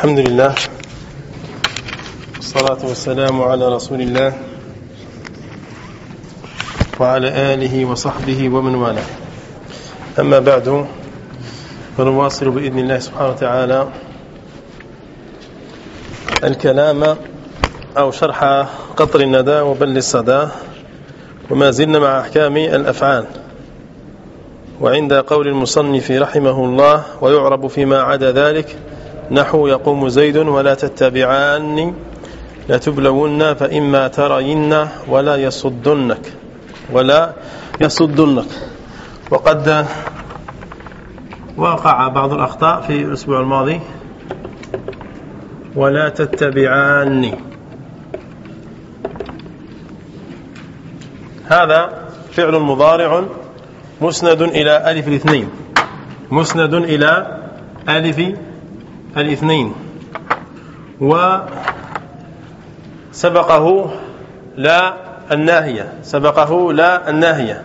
الحمد لله والصلاة والسلام على رسول الله وعلى آله وصحبه ومن والاه. أما بعد فنواصل بإذن الله سبحانه وتعالى الكلام أو شرح قطر الندى وبل الصدى وما زلنا مع أحكام الأفعال. وعند قول المصنف رحمه الله ويعرب فيما عدا ذلك نحو يقوم زيد ولا تتبعان لتبلون فإما ترين ولا يصدنك ولا يصدنك. وقد وقع بعض الأخطاء في الأسبوع الماضي. ولا تتبعاني هذا فعل مضارع مسند إلى ألف الاثنين. مسند إلى ألف الاثنين. وسبقه لا الناهية. سبقه لا الناهية.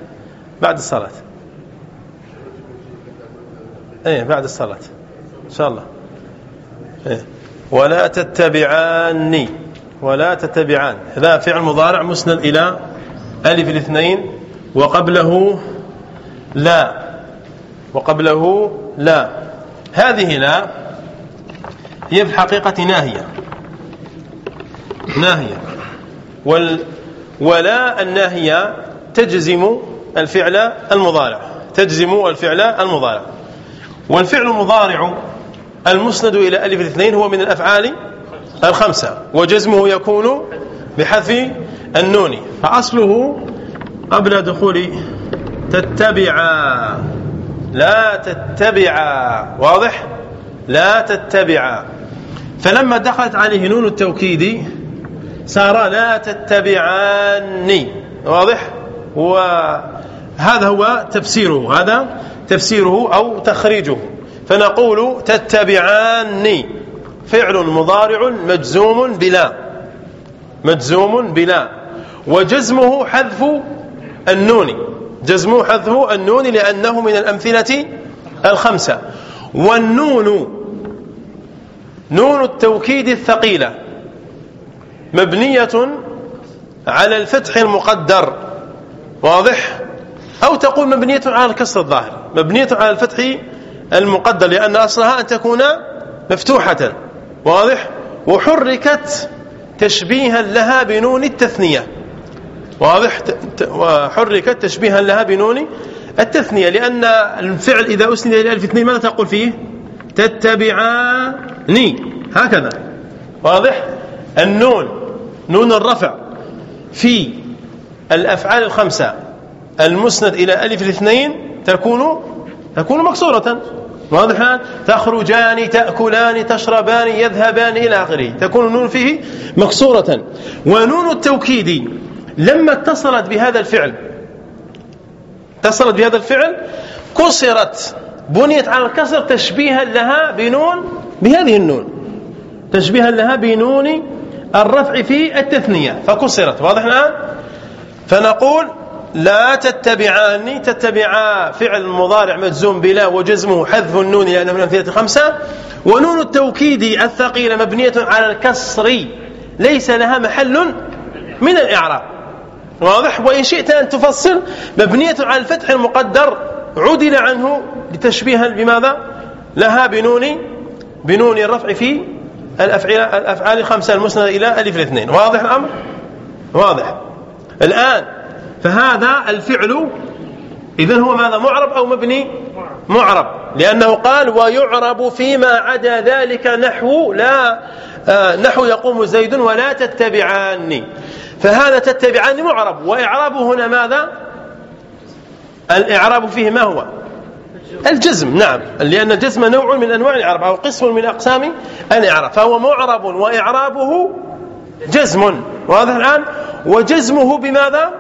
بعد الصلاة. إيه بعد الصلاة. إن شاء الله. إيه. ولا تتبعاني. ولا تتبعان. هذا فعل مضارع مسند إلى ألف الاثنين. وقبله لا. وقبله لا. هذه لا. هي في الحقيقة ناهية. ناهية. وال ولا الناهية تجزم الفعل المضارع. تجزم الفعل المضارع. والفعل المضارع المسند إلى ألف الاثنين هو من الأفعال الخمسة وجزمه يكون بحذف النون. فأصله قبل دخول تتبعا لا تتبعا واضح؟ لا تتبعا فلما دخلت عليه نون التوكيد صار لا تتبعاني. واضح؟ وهذا هو تفسيره هذا تفسيره أو تخريجه. فنقول تتبعاني. فعل مضارع مجزوم بلا مجزوم بلا. وجزمه حذف النون جزمه حذف النون لأنه من الأمثلة الخمسة. والنون نون التوكيد الثقيلة مبنية على الفتح المقدر واضح؟ أو تقول مبنية على الكسر الظاهر مبنية على الفتح المقدر لأن أصلها أن تكون مفتوحة واضح؟ وحركت تشبيها لها بنون التثنية واضح؟ وحركت تشبيها لها بنون التثنية لأن الفعل إذا أسند إلى ألف اثنين ماذا تقول فيه؟ تتبعاني. هكذا. واضح؟ النون نون الرفع في الأفعال الخمسة. المسند إلى ألف الاثنين تكون تكون مكسورة. واضح تخرجان تأكلان تشربان يذهبان إلى آخره. تكون النون فيه مكسورة. ونون التوكيد لما اتصلت بهذا الفعل اتصلت بهذا الفعل كسرت بنيت على الكسر تشبيها لها بنون بهذه النون. تشبيها لها بنون الرفع في التثنية. فكسرت واضح الآن؟ فنقول لا تتبعاني تتبعا فعل مضارع مجزوم بلا وجزمه حذف النون لأنه من الأمثلة خمسة ونون التوكيد الثقيلة مبنية على الكسر ليس لها محل من الإعراب. واضح؟ وإن شئت أن تفصل مبنية على الفتح المقدر عدل عنه لتشبيها بماذا؟ لها بنون بنون الرفع في الأفعال, الأفعال الخمسة المسندة إلى ألف الاثنين. واضح الأمر؟ واضح. الآن فهذا الفعل إذن هو ماذا؟ معرب أو مبني؟ معرب. لأنه قال ويعرب فيما عدا ذلك نحو لا آه نحو يقوم زيد ولا تتبعاني. فهذا تتبعاني معرب. وإعرابه هنا ماذا؟ الإعراب فيه ما هو؟ الجزم نعم. لأن الجزم نوع من أنواع الإعراب أو قسم من أقسام الإعراب. فهو معرب وإعرابه جزم. واضح الآن؟ وجزمه بماذا؟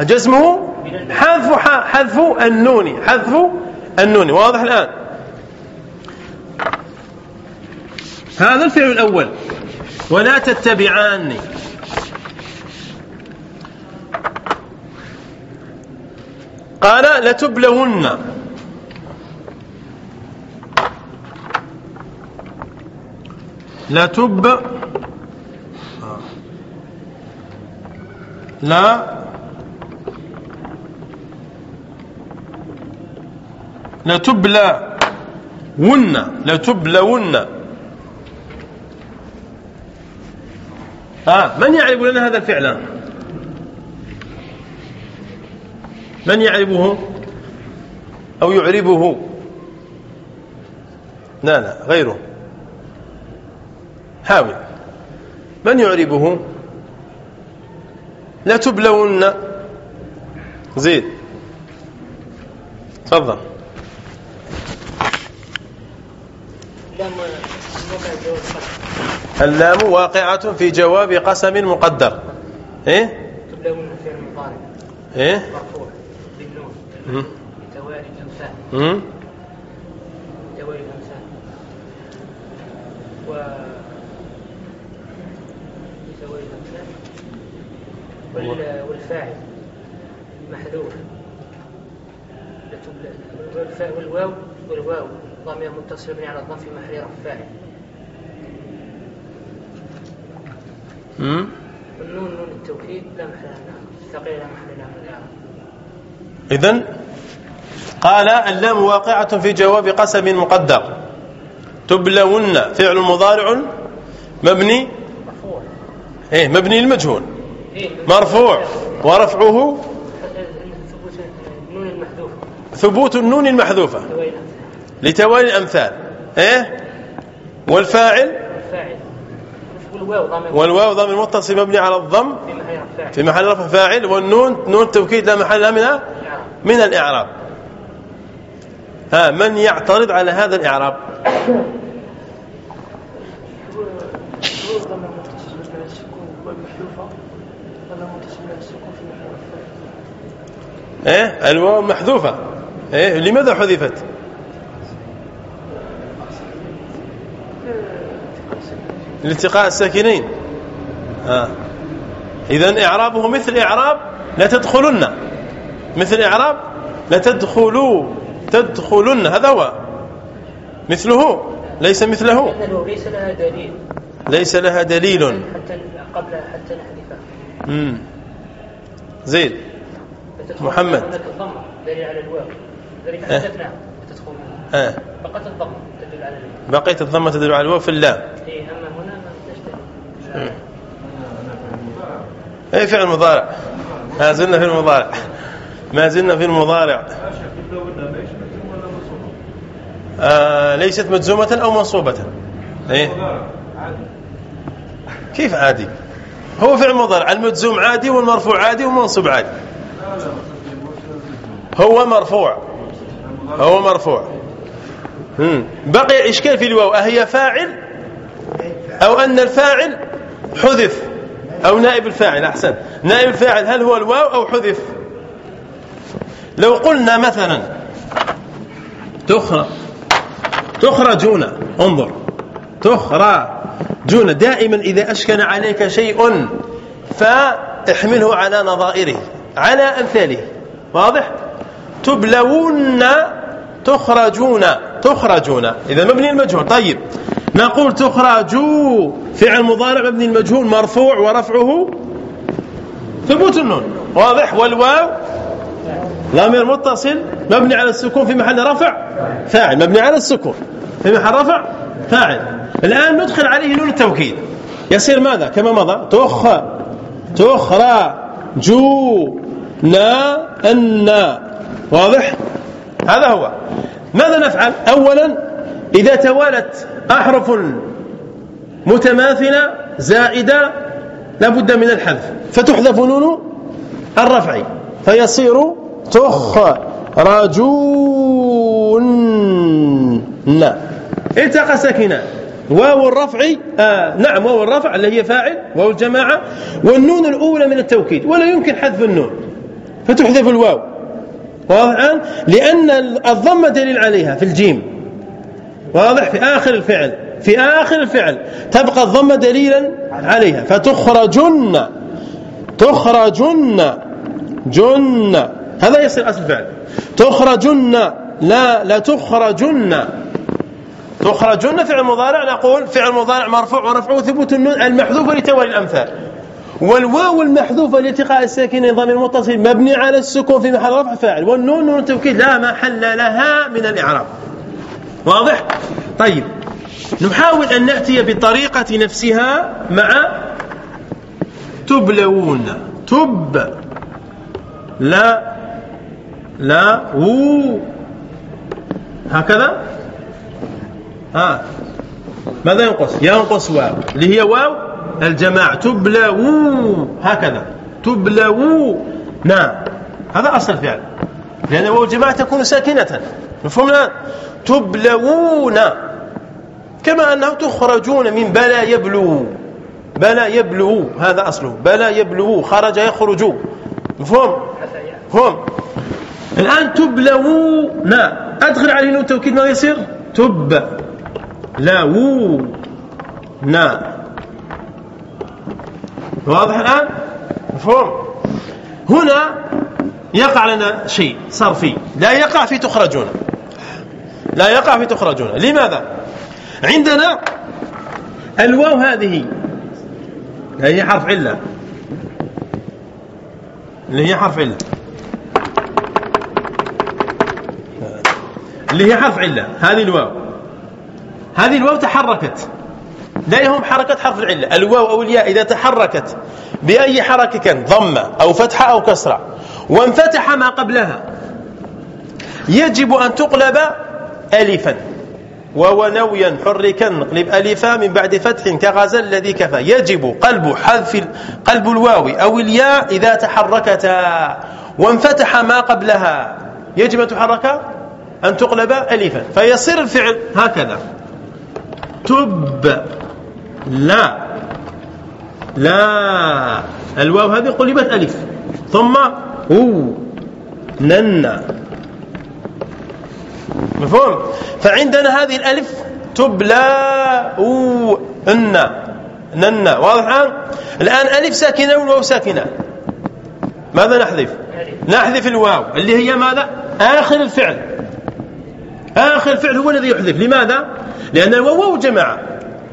جزمه حذف حذف النون حذف النون. واضح الآن؟ هذا الفعل الأول. ولا تتبعاني. قال لتبلون لا تب لا. لا تبلى ون لا تبلون آه من يعرف لنا هذا الفعل؟ من يعرفه أو يعربه؟ لا لا غيره. حاول. من يعربه؟ لا تبلون. زيد. تفضل. اللام واقعة في جواب قسم مقدر. إيه؟ تبلون فعل مضارع إيه؟ الامثال مم. بتوالي الامثال و بتوالي الامثال وال... والفاعل محذوف. لتبل- والفاء والواو والواو. ضمير متصل على الضم في محل رفع فاعل. مم. والنون نون التوكيد لا محل لها. الثقيل لا محل لها. من إذن قال اللام واقعة في جواب قسم مقدر. تبلون فعل مضارع مبني إيه مبني المجهول إيه مرفوع. ورفعه ثبوت النون المحذوفة لتوالي الأمثال. إيه؟ والفاعل الفاعل والواو ضمير والواو ضمير متصل مبني على الضم في محل رفع فاعل. والنون نون التوكيد لا محل منها. من الإعراب. ها من يعترض على هذا الإعراب؟ إيه؟ الواو محذوفة. إيه؟ لماذا حذفت؟ لالتقاء الساكنين. آه. إذا إعرابه مثل إعراب لا تدخلن. مثل إعراب لا تدخلوا تدخلن هذا هو. مثله ليس مثله. ليس لها دليل. ليس لها دليل. حتى قبل حتى مم. زيد. محمد. الضمة دليل على الواو. ذلك إيه. آه. فقط الضمة تدل على الواو. بقيت الضمة تدل على الواو في اللام إيه أما هنا ما اي فعل مضارع. ما زلنا في المضارع. ما زلنا في المضارع. آه ليست مجزومة أو منصوبة؟ إيه؟ كيف عادي؟ هو فعل مضارع. المجزوم عادي والمرفوع عادي والمنصوب عادي. هو مرفوع. هو مرفوع. مم. بقي إشكال في الواو. أهي فاعل؟ أو أن الفاعل حذف. أو نائب الفاعل. أحسن. نائب الفاعل هل هو الواو أو حذف؟ لو قلنا مثلا تخرج تخرجون انظر تخرجون دائما إذا أشكل عليك شيء فاحمله على نظائره على أمثاله. واضح؟ تبلون تخرجون تخرجون. إذا مبني المجهول. طيب نقول تخرجوا فعل مضارع مبني المجهول مرفوع ورفعه ثبوت النون. واضح؟ والواو؟ ضمير متصل مبني على السكون في محل رفع فاعل مبني على السكون في محل رفع فاعل. الآن ندخل عليه نون التوكيد. يصير ماذا؟ كما مضى. تخ تخرجوا نا. أن. واضح؟ هذا هو. ماذا نفعل؟ أولا إذا توالت أحرف متماثلة زائدة لابد من الحذف. فتحذف نون الرفع. فيصير تخرجون التقى ساكنان واو الرفع آه نعم واو الرفع اللي هي فاعل واو الجماعة. والنون الأولى من التوكيد ولا يمكن حذف النون. فتحذف الواو. واضح الآن؟ لأن الضمة دليل عليها في الجيم. واضح؟ في آخر الفعل. في آخر الفعل. تبقى الضمة دليلا عليها. فتخرجن. تخرجن. جن. هذا يصير أصل الفعل تخرجن لا لا تخرجن. تخرجن فعل مضارع نقول فعل مضارع مرفوع ورفعه ثبوت النون المحذوفة لتوالي الأمثال. والواو المحذوفة لالتقاء الساكنين ضمير متصل مبني على السكون في محل رفع فاعل. والنون نون التوكيد لا محل لها من الإعراب. واضح؟ طيب. نحاول أن نأتي بطريقة نفسها مع تبلون. تب. لا. لا و. هكذا؟ ها ماذا ينقص؟ ينقص واو اللي هي واو الجماعة. تبلو هكذا. تبلو نعم. هذا أصل الفعل. لأن واو الجماعة تكون ساكنة. مفهوم؟ الآن تبلون كما أنه تخرجون من بلا يبلو بلا يبلو هذا أصله. بلا يبلو خرج يخرج. مفهوم؟ مفهوم. الآن تبلون أدخل عليه نون التوكيد ماذا يصير؟ تب. لاو نا. واضح الآن؟ مفهوم. هنا يقع لنا شيء صرفي لا يقع في تخرجون. لا يقع في تخرجون. لماذا؟ عندنا الواو هذه. هي حرف علة. اللي هي حرف علة. اللي هي حرف علة. هذه الواو. هذه الواو تحركت. لا يهم حركة حرف العلة؟ الواو أو الياء إذا تحركت بأي حركة كان ضمة أو فتحة أو كسرة. وانفتح ما قبلها. يجب أن تقلب ألفا. وونويا حركا. نقلب ألفا من بعد فتح كغزل الذي كفى. يجب قلب حذف قلب الواو أو الياء إذا تحركتا. وانفتح ما قبلها. يجب أن تحرك أن تقلب ألفا فيصير الفعل هكذا. تب لا لا الواو هذه قلبت ألف ثم هو نن. مفهوم؟ فعندنا هذه الألف تبلى أو أن نن. واضح الآن؟ الآن ألف ساكنة والواو ساكنة. ماذا نحذف؟ نحذف الواو اللي هي ماذا؟ آخر الفعل. آخر الفعل هو الذي يحذف. لماذا؟ لأن الواو واو جماعة.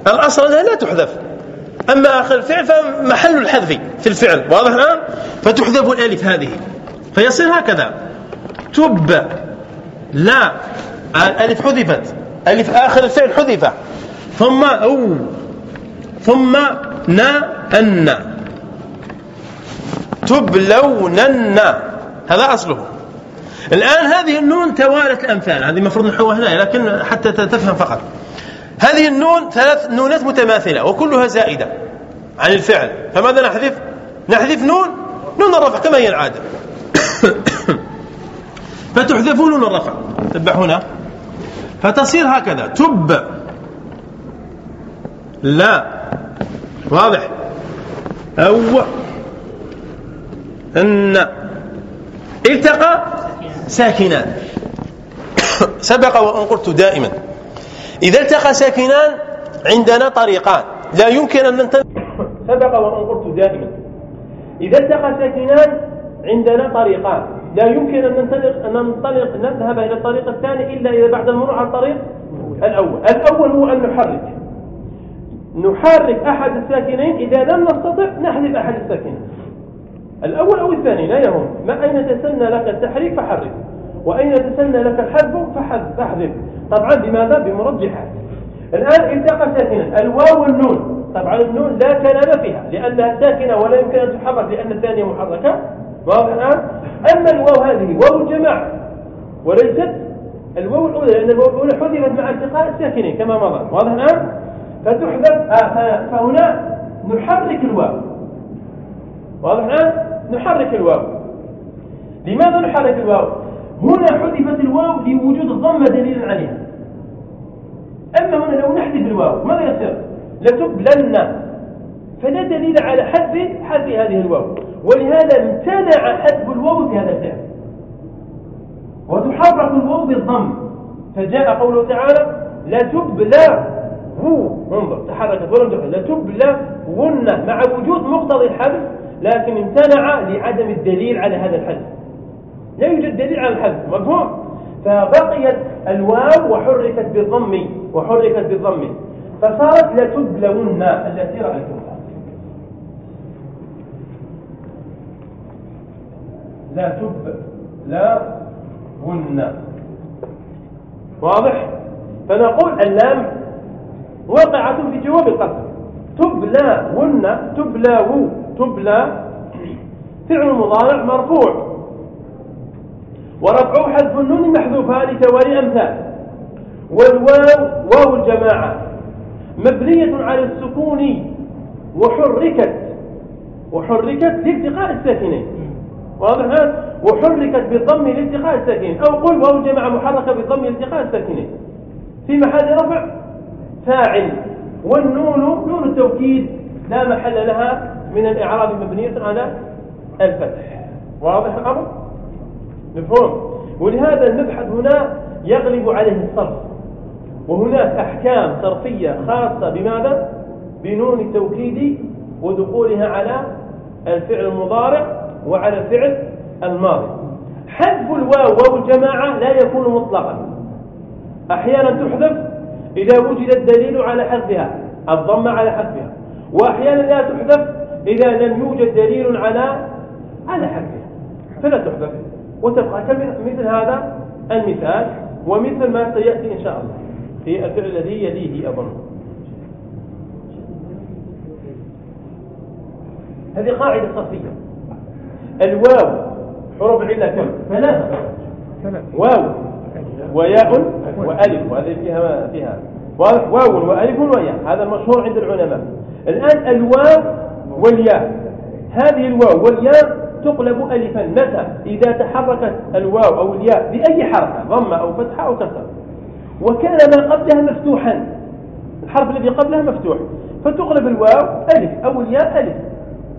الأصل أنها لا تحذف. أما آخر الفعل فمحل الحذف في الفعل. واضح الآن؟ فتحذف الألف هذه. فيصير هكذا. تب. لا. الألف حذفت. ألف آخر الفعل حذف. ثم أو. ثم نا أن. تبلونن هذا أصله. الآن هذه النون توالت الأمثال. هذه المفروض نحوها هنا لكن حتى تفهم فقط. هذه النون ثلاث نونات متماثلة وكلها زائدة عن الفعل. فماذا نحذف؟ نحذف نون نون الرفع كما هي العادة. فتحذف نون الرفع. تبع هنا. فتصير هكذا. تب. لا. واضح. أو. أن. التقى. ساكنان. سبق وأن قلت دائما. إذا التقى ساكنان عندنا طريقان. لا يمكن أن ننتظر. سبق وأن قلت دائما. إذا التقى ساكنان عندنا طريقان. لا يمكن أن ننطلق أن ننطلق نذهب إلى الطريق الثاني إلا إذا بعد المرور على الطريق الأول. الأول هو أن نحرك. نحرك أحد الساكنين. إذا لم نستطع نحذف أحد الساكنين. الأول أو الثاني لا يهم. ما أين تسنى لك التحريك فحرك وأين تسنى لك الحذف فحذف طبعا بماذا؟ بمرجحات الآن التقى ساكنا. الواو والنون. طبعا النون لا كلام فيها لأنها ساكنة ولا يمكن أن تحرك لأن الثانية محركة. واضح الآن؟ أما الواو هذه واو الجماعة وليست الواو الأولى لأن الواو الأولى حذفت مع التقاء الساكنين كما مضى. واضح الآن؟ فتحذف آه فهنا نحرك الواو. واضح الآن؟ نحرك الواو. لماذا نحرك الواو؟ هنا حذفت الواو لوجود الضمة دليل عليها. أما هنا لو نحذف الواو ماذا يصير؟ لتبلن. فلا دليل على حذف حذف هذه الواو. ولهذا امتنع حذف الواو في هذا الفعل. وتحرك الواو بالضم. فجاء قوله تعالى لا تبلى هو انظر تحركت ولم تحرك لا تبلى ون مع وجود مقتضي الحذف لكن امتنع لعدم الدليل على هذا الحذف لا يوجد دليل على الحذف مفهوم؟ فبقيت الواو وحركت بالضم وحركت بالضم. فصارت لتبلون التي رأيتمها لا تب لا ون واضح؟ فنقول اللام وقعة في جواب القسم. تبلون تبلون فعل مضارع مرفوع. ورفعه حذف النون محذوفة لتوالي أمثال. والواو واو الجماعة. مبنية على السكون وحركت. وحركت لالتقاء الساكنين واضح هذا؟ وحركت بالضم لالتقاء الساكنين أو قل واو الجماعة محركة بالضم لالتقاء الساكنين في محل رفع فاعل. والنون نون التوكيد. لا محل لها من الإعراب مبنية على الفتح. واضح الأمر؟ مفهوم. ولهذا المبحث هنا يغلب عليه الصرف. وهناك أحكام صرفية خاصة بماذا؟ بنون التوكيد ودخولها على الفعل المضارع وعلى الفعل الماضي. حذف الواو واو الجماعة لا يكون مطلقا. أحيانا تحذف إذا وجد الدليل على حذفها الضم على حذفها. وأحيانا لا تحذف إذا لم يوجد دليل على على حذفها فلا تحذف وتبقى مثل هذا المثال ومثل ما سيأتي إن شاء الله في الفعل الذي يليه أظن. هذه قاعدة صفية الواو حروف العلة كم؟ ثلاثة. واو وياء وألف. وهذه فيها فيها. واو وألف وياء. هذا المشهور عند العلماء. الآن الواو والياء. هذه الواو والياء تقلب ألفا. متى؟ إذا تحركت الواو أو الياء بأي حركة ضمة أو فتحة أو كسر وكان ما قبلها مفتوحا. الحرف الذي قبلها مفتوح. فتقلب الواو ألف أو الياء ألف.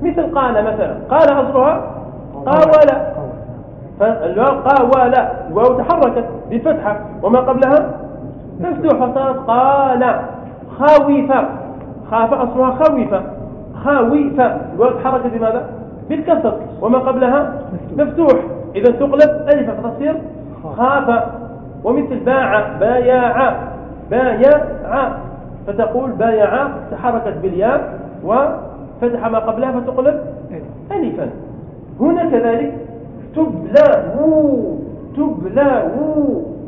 مثل قال مثلا. قال أصلها قاول فالواو قاول الواو تحركت بفتحة. وما قبلها؟ مفتوح فصارت قال خاوف خاف أصلها خوف خاوف الواو تحركت بماذا؟ بالكسر. وما قبلها؟ مفتوح. إذا تقلب ألف فتصير خاف. ومثل باع بايع بايع فتقول بايع تحركت بالياء وفتح ما قبلها فتقلب ألفا. هنا كذلك تبلى تبلى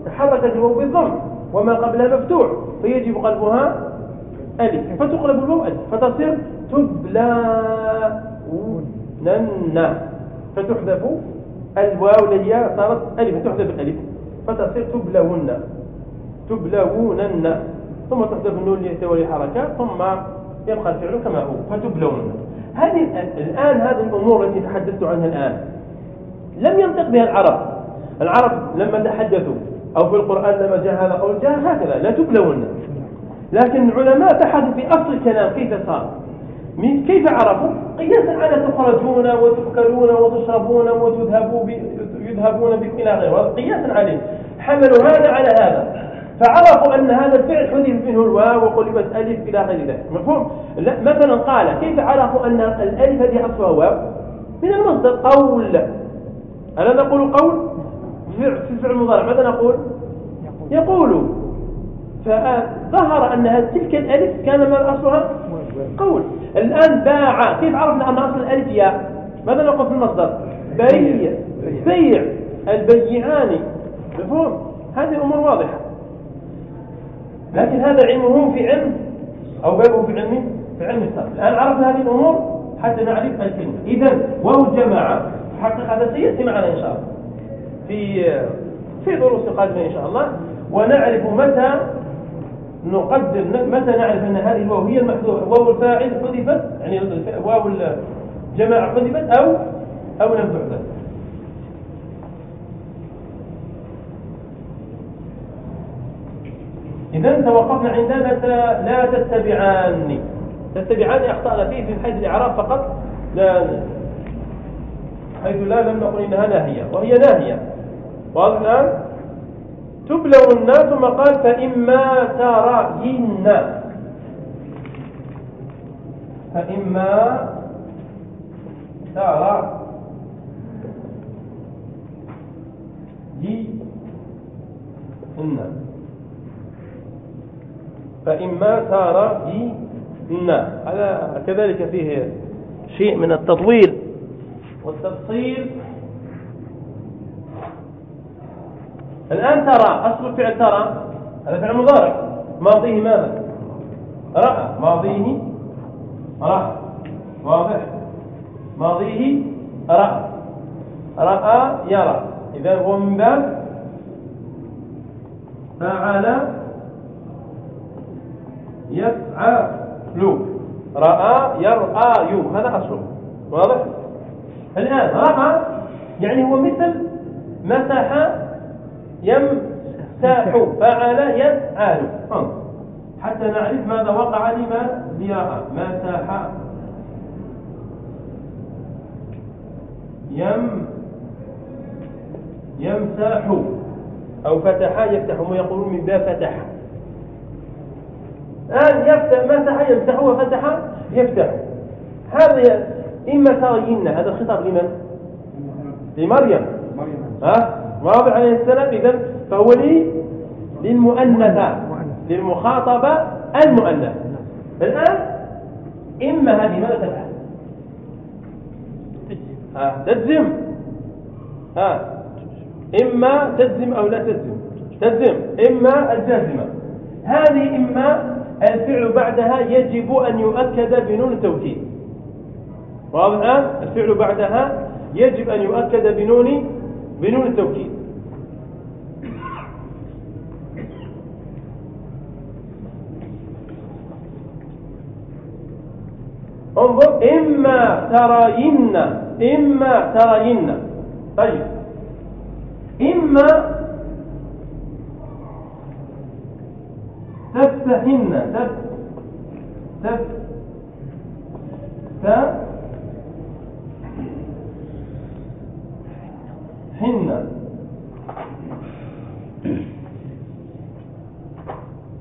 تحركت الواو بالضم وما قبلها مفتوح. فيجب قلبها ألف. فتقلب الواو ألف. فتصير تبلى نن فتحذف الواو التي صارت ألف. تحذف الألف. فتصير تبلون تبلونن ثم تحذف النون لتولي حركات ثم يبقى الفعل كما هو. فتبلون هذه الآن هذه الأمور التي تحدثت عنها الآن. لم ينطق بها العرب. العرب لما تحدثوا أو في القرآن لما جاء هذا قول جاء هكذا. لا تبلون لكن العلماء بحثوا في أصل الكلام كيف صار؟ من كيف عرفوا؟ قياسا على تخرجون وتؤكلون وتشربون وتذهبون بكم إلى غيره قياسا عليه. حملوا هذا على هذا. فعرفوا أن هذا الفعل حذف منه الواو وقلبت ألف إلى غير ذلك. مفهوم؟ مثلا قال كيف عرفوا أن الألف هذه أصلها واو؟ من المصدر قول. ألا نقول قول؟ في الفعل المضارع ماذا نقول؟ يقول. فظهر أن تلك الألف كان ما أصلها قول. الآن باع. كيف عرفنا أن أصل الألف ياء ماذا نقول في المصدر؟ بيع. بيع. البيعان. مفهوم؟ هذه أمور واضحة. لكن هذا علمه في علم أو بابه في علم في علم الصرف الآن عرفنا هذه الأمور حتى نعرف الكلمة. إذا وهو الجماعة حقق هذا سيأتي معنا إن شاء الله. في في دروس قادمة إن شاء الله. ونعرف متى نقدر متى نعرف أن هذه الواو هي المحذوفة؟ واو الفاعل حذفت يعني واو الجماعة حذفت أو أو لم تحذف إذا توقفنا عند لا تتبعان. تتبعان أخطأنا فيه في حيث الإعراب فقط؟ لا. حيث لا لم نقل إنها ناهية وهي ناهية. واضح الآن؟ تبلغ ثم قال فإما ترين. فإما ترى. إن فإما ترين. هذا كذلك فيه شيء من التطويل والتفصيل. الآن ترى أصل فعل ترى هذا فعل مضارع. ماضيه ماذا؟ رأى. ماضيه رأى. واضح. ماضيه رأى. رأى يرى. إذا هو من باب فعل يفعل. رأى يرأى. يو هذا أصله واضح؟ الآن رأى يعني هو مثل مسح يمسح فعل يفعل. حتى نعرف ماذا وقع لما ليرى مسح يم يمسح. أو فتح يفتح. هم يقولون من باب فتح. الآن يفتح مسح يمسح وفتح يفتح. هذا إما ترين هذا الخطاب لمن؟ لمريم. ها؟ واضح عليه السلام؟ إذا فهو لي للمؤنثة للمخاطبة المؤنثة الآن إما هذه ماذا تفعل؟ ها تجزم. ها إما تجزم أو لا تجزم؟ تجزم. إما الجازمة. هذه إما الفعل بعدها يجب أن يؤكد بنون التوكيد. واضح؟ الفعل بعدها يجب أن يؤكد بنون بنون التوكيد انظر إما ترين إما ترين طيب. إما تفتحن تف تف حن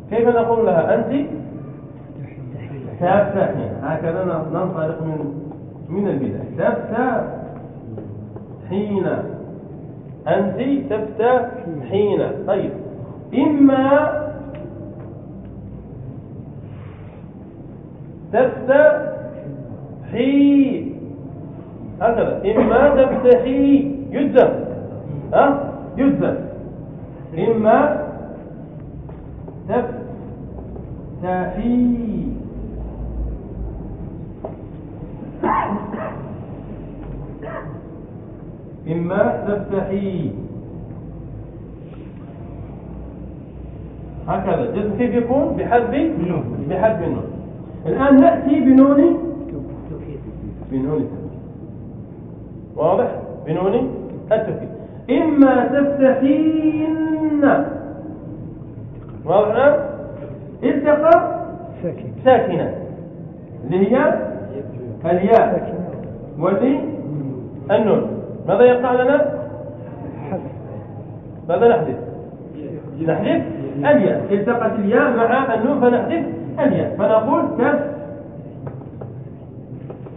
كيف نقول لها أنت؟ تفتحين هكذا ننطلق من من البداية تفتحين أنت تفتحين طيب. إما تفتحي هكذا. إما تفتحي يجزم. ها؟ يجزم. إما تفتحي إما تفتحي هكذا. جزم كيف يكون بحذف بحذف النون. الآن نأتي بنون بنون التوكيد واضح؟ بنون التوكيد إما تفتحين واضح؟ التقى ساكنة. اللي هي الياء. ودي النون. ماذا يقع لنا؟ ماذا نحذف؟ نحذف؟ الياء. التقت الياء مع النون فنحذف الياء. فنقول كف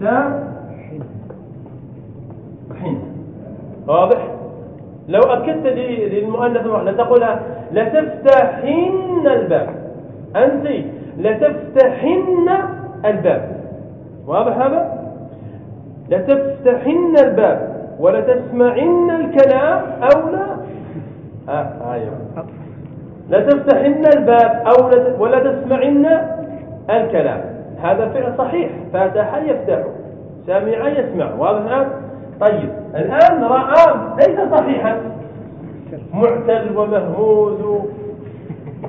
تا حين. واضح؟ لو أكدت للمؤنث لتقول لتفتحن الباب. أنت لتفتحن الباب. واضح هذا؟ لتفتحن الباب. ولتسمعن الكلام أو لا. آه أيوه. لتفتحن الباب أو ولا تسمعن الكلام. هذا فعل صحيح. فتح يفتح. سمع يسمع. واضح؟ الآن طيب. الآن رأى ليس صحيحا. معتل ومهموز.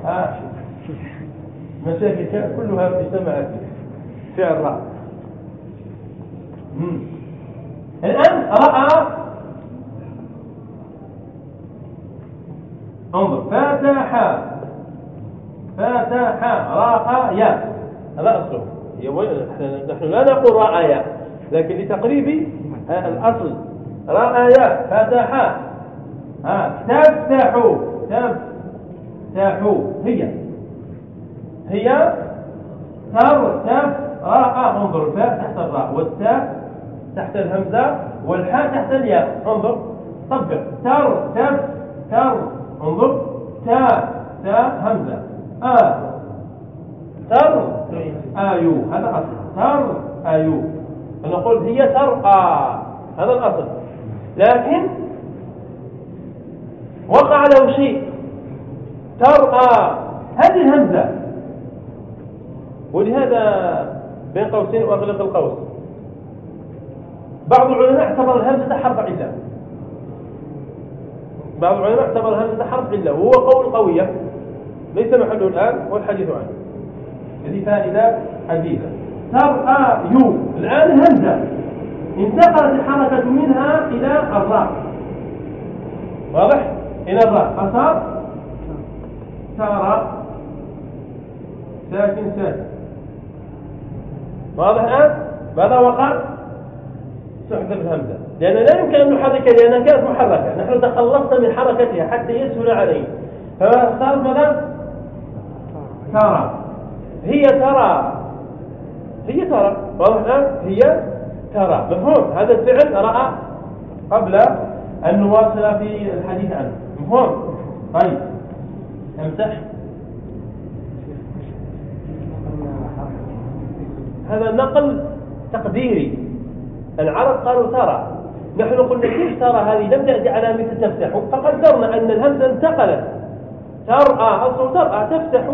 آه. مشاكل كلها اجتمعت فعل رأى. الآن رأى انظر فتح فتح رأى هذا أصله. نحن لا نقول رأى لكن لتقريب الأصل. رأى فتح. تفتح تفتح. هي. هي ترتف راء انظر الفاء تحت الراء والتاء تحت الهمزة والحاء تحت الياء. انظر. طبق. تر تف تر انظر. ت تاء تاء همزة. آ. تر. آيو هذا أصل تر. آيو فنقول هي ترقى هذا الأصل لكن وقع له شيء. ترقى هذه الهمزة. ولهذا بين قوسين وأغلق القوس. بعض العلماء اعتبر الهمزة حرف علة بعض العلماء اعتبر الهمزة حرف علة وهو قول قوية ليس محله الآن والحديث عنه. هذه فائدة حديثة ترقى يو الآن همزة انتقلت الحركة منها إلى الراء. واضح؟ إلى الراء. فصار ترى. ساكن ساكن. واضح الآن؟ ماذا وقع؟ تحذف الهمزة. لأن لا يمكن أن نحركها لأنها كانت محركة. نحن تخلصنا من حركتها حتى يسهل عليه. فصارت ماذا؟ ترى. هي ترى. هي ترى. واضح الآن؟ هي ترى. مفهوم؟ هذا الفعل رأى قبل أن نواصل في الحديث عنه. مفهوم؟ طيب. امسح هذا نقل تقديري. العرب قالوا ترى. نحن قلنا كيف ترى هذه؟ لم تأتي على مثل تفتح. فقدرنا أن الهمزة انتقلت. ترأى أصل ترأى تفتح.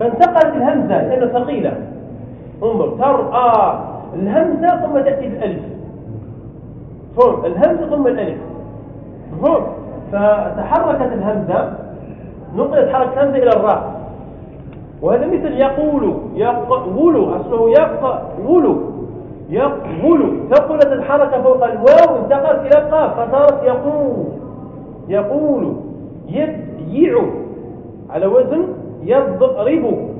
فانتقلت الهمزة لأنها ثقيلة. انظر ترأى الهمزة ثم تأتي بالألف. فهم الهمزة ثم الألف. فهم فتحركت الهمزة نقلت حركة الهمزة إلى الراء. وهذا مثل يقول يقول أصله يقول يقول ثقلت الحركة فوق الواو انتقلت إلى القاف فصارت يقول يقول يديع على وزن يضرب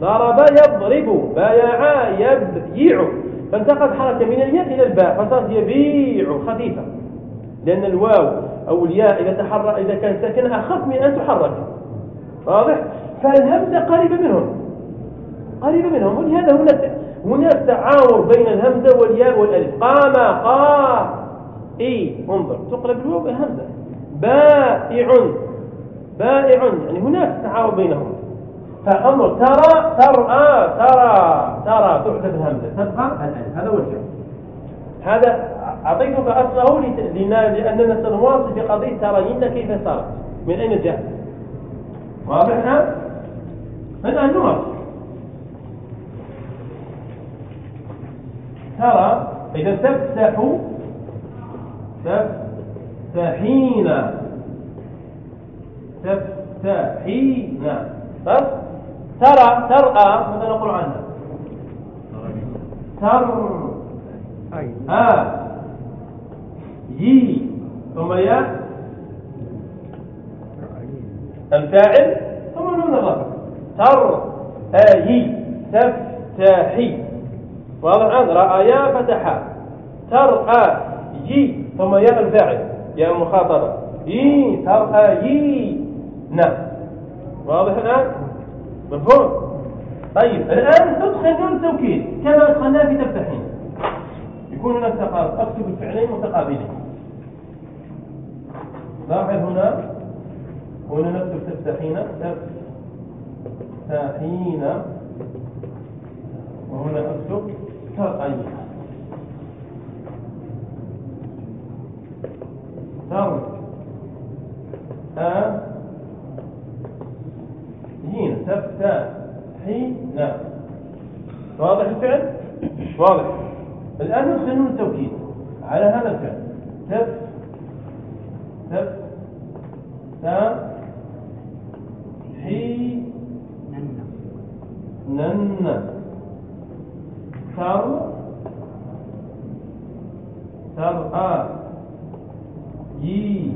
ضرب يضرب بايع يبيع فانتقلت حركة من الياء إلى الباء فصارت يبيع خفيفة. لأن الواو أو الياء إذا تحرك إذا كان ساكنة أخف من أن تحرك. واضح؟ فالهمزة قريبة منهم. قريبة منهم. ولهذا هناك هناك تعاور بين الهمزة والياء والألف. قام قا إي انظر. تقلب الواو بالهمزة بائع. بائع. يعني هناك تعاور بينهم فانظر ترى ترى ترى ترى تحذف الهمزة تبقى الألف. هذا هو الشيء هذا أعطيتك أصله لأننا سنواصل في قضية ترين كيف صارت. من أين جاءت واضح؟ الآن نواصل؟ ترى إذا تفتح تفتحين. تفتحين. بس ترى ترى ماذا نقول عنها؟ تر. آ يي. ثم يا. الفاعل. ثم نون الرفع. تر. آي. تفتحي. واضح الآن رأيا فتحا. ترأى جي ثم ياء الفاعل يا مخاطبة. يي ترأى يي نعم. واضح الآن؟ مفهوم؟ طيب الآن تدخل نون التوكيد. كما أدخلناه في تفتحين. يكون هناك تقارب. أكتب الفعلين متقابلين. لاحظ هنا. هنا نكتب تفتحين. تفتحين. وهنا أكتب ترأي تر أ. هين تفتحين. واضح الفعل؟ واضح. الآن نون التوكيد. على هذا الفعل. تف. تف. تا حي. نن. تر ترأى يي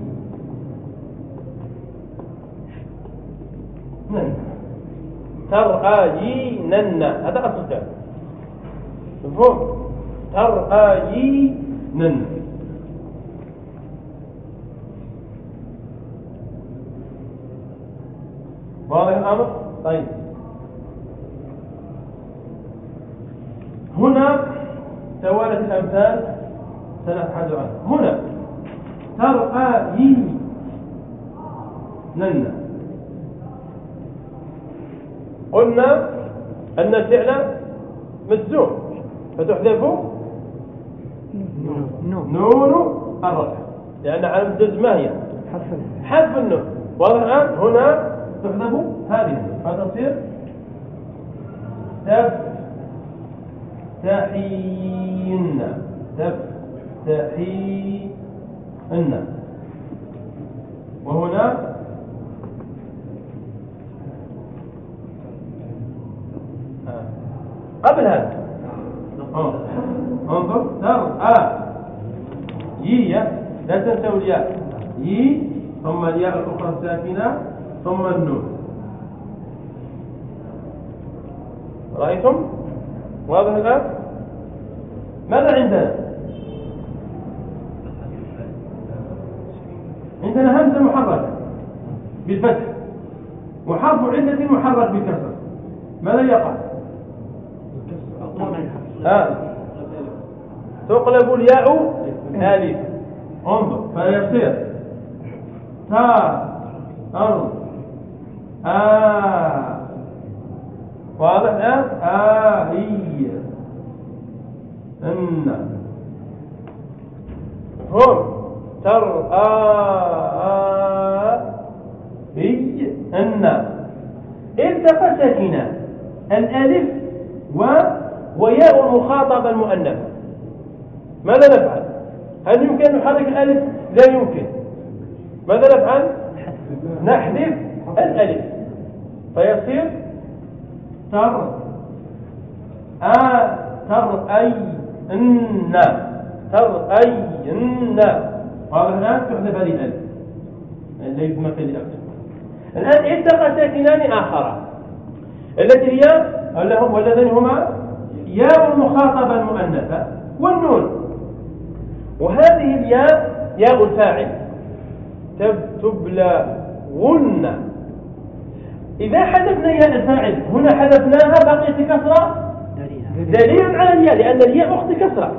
نن. ترأى نن. هذا أصل الفعل. مفهوم؟ ترأى نن. واضح الأمر؟ طيب. هنا توالت الأمثال سنبحث عنها هنا ترأي نن قلنا أن الفعل مجزوم. فتحذف نون. الرفع لأن علامة الجزم ما هي؟ حذف النون. واضح؟ الآن هنا تحذف هذه. فتصير تفتحين تفتحين وهنا قبل هذا. انظر. تر آ يي لا تنسوا الياء. يي ثم الياء الأخرى الساكنة. ثم النون. رأيتم؟ واضح الآن ماذا عندنا؟ عندنا همزة محركة بالفتح. وحرف علة محرك بالكسر ماذا يقع؟ آه. تقلب الياء ألف انظر فيصير تا أرض آ واضح الآن آ هي إن هم تر آ هي إن التقى ساكنان الألف و وياء المخاطبة المؤنثة ماذا نفعل هل يمكن أن نحرك الألف لا يمكن ماذا نفعل نحذف الألف. فيصير تر آ تر أي إن. تر أي إن. واضح الآن تحذف هذه الألف. ليس مثل لأكتب الآن التقى ساكنان آخران؟ التي هي واللذين هما ياء المخاطبة المؤنثة والنون. وهذه الياء ياء الفاعل. تبلى غن إذا حذفنا ياء الفاعل هنا حذفناها بقيت كسرة؟ دليل على الياء لأن الياء أخت كسرة.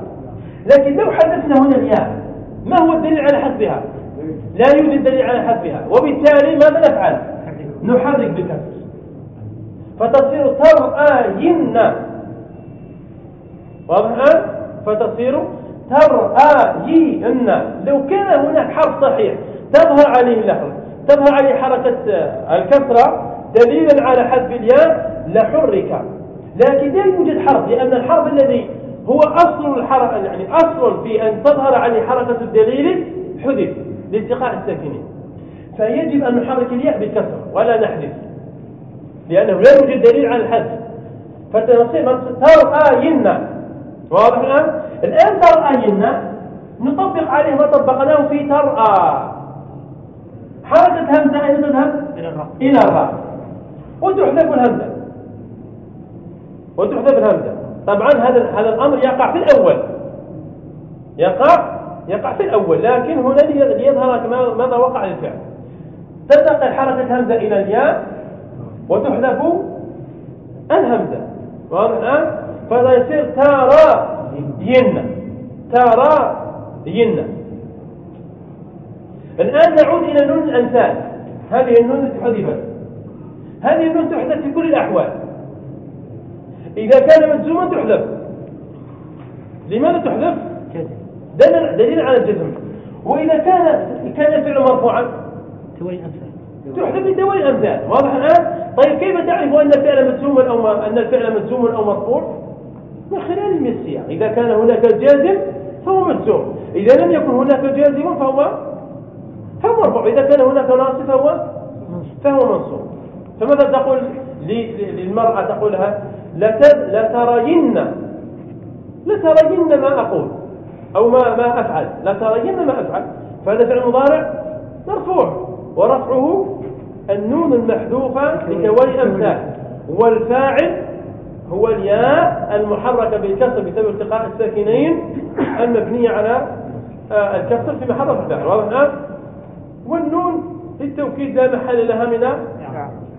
لكن لو حذفنا هنا الياء ما هو الدليل على حذفها؟ لا يوجد دليل على حذفها. وبالتالي ماذا نفعل؟ نحرك بالكسر فتصير ترآين واضح الآن؟ فتصير ترآين لو كان هناك حرف صحيح تظهر عليه اللحظة تظهر عليه حركة الكسرة دليلا على حذف الياء لحرك. لكن لا يوجد حرف؟ لأن الحرف الذي هو أصل الحركة يعني أصل في أن تظهر عليه حركة الدليل حذف لالتقاء الساكنين. فيجب أن نحرك الياء بالكسر ولا نحذف لأنه لا يوجد دليل على الحذف. فتنصيب ترآين واضح الآن؟ الآن ترآين نطبق عليه ما طبقناه في ترآ حركة همزة أين تذهب إلى الراء وتحذف الهمزة. وتحذف الهمزة. طبعا هذا هذا الأمر يقع في الأول. يقع يقع في الأول. لكن هنا ليظهر ماذا وقع للفعل. تنتقل حركة همزة إلى الياء وتحذف الهمزة. واضح؟ الآن فهذا يصير تارا ين تارا ين الآن نعود إلى نون الأمثال. هذه النون التي حذفت. هذه النون تحذف في كل الأحوال. إذا كان مجزوما تحذف. لماذا تحذف؟ دليل على الجزم. وإذا كان كان الفعل مرفوعا. تحذف لدوي الأمثال واضح الآن؟ طيب كيف تعرف أن الفعل مجزوما أو ما أن الفعل مجزوما أو مرفوع؟ من خلال المسيح إذا كان هناك جازم فهو مجزوم. إذا لم يكن هناك جازم فهو فهو مرفوع. إذا كان هناك ناصب فهو فهو منصوب. فماذا تقول للمرأة تقولها لترين لترين ما أقول أو ما ما أفعل. لترين ما أفعل. فهذا فعل مضارع مرفوع. ورفعه النون المحذوفة لتوالي أمثال. والفاعل هو الياء المحركة بالكسر بسبب التقاء الساكنين المبنية على آه، الكسر في محل الفعل واضح والنون للتوكيد لا محل لها من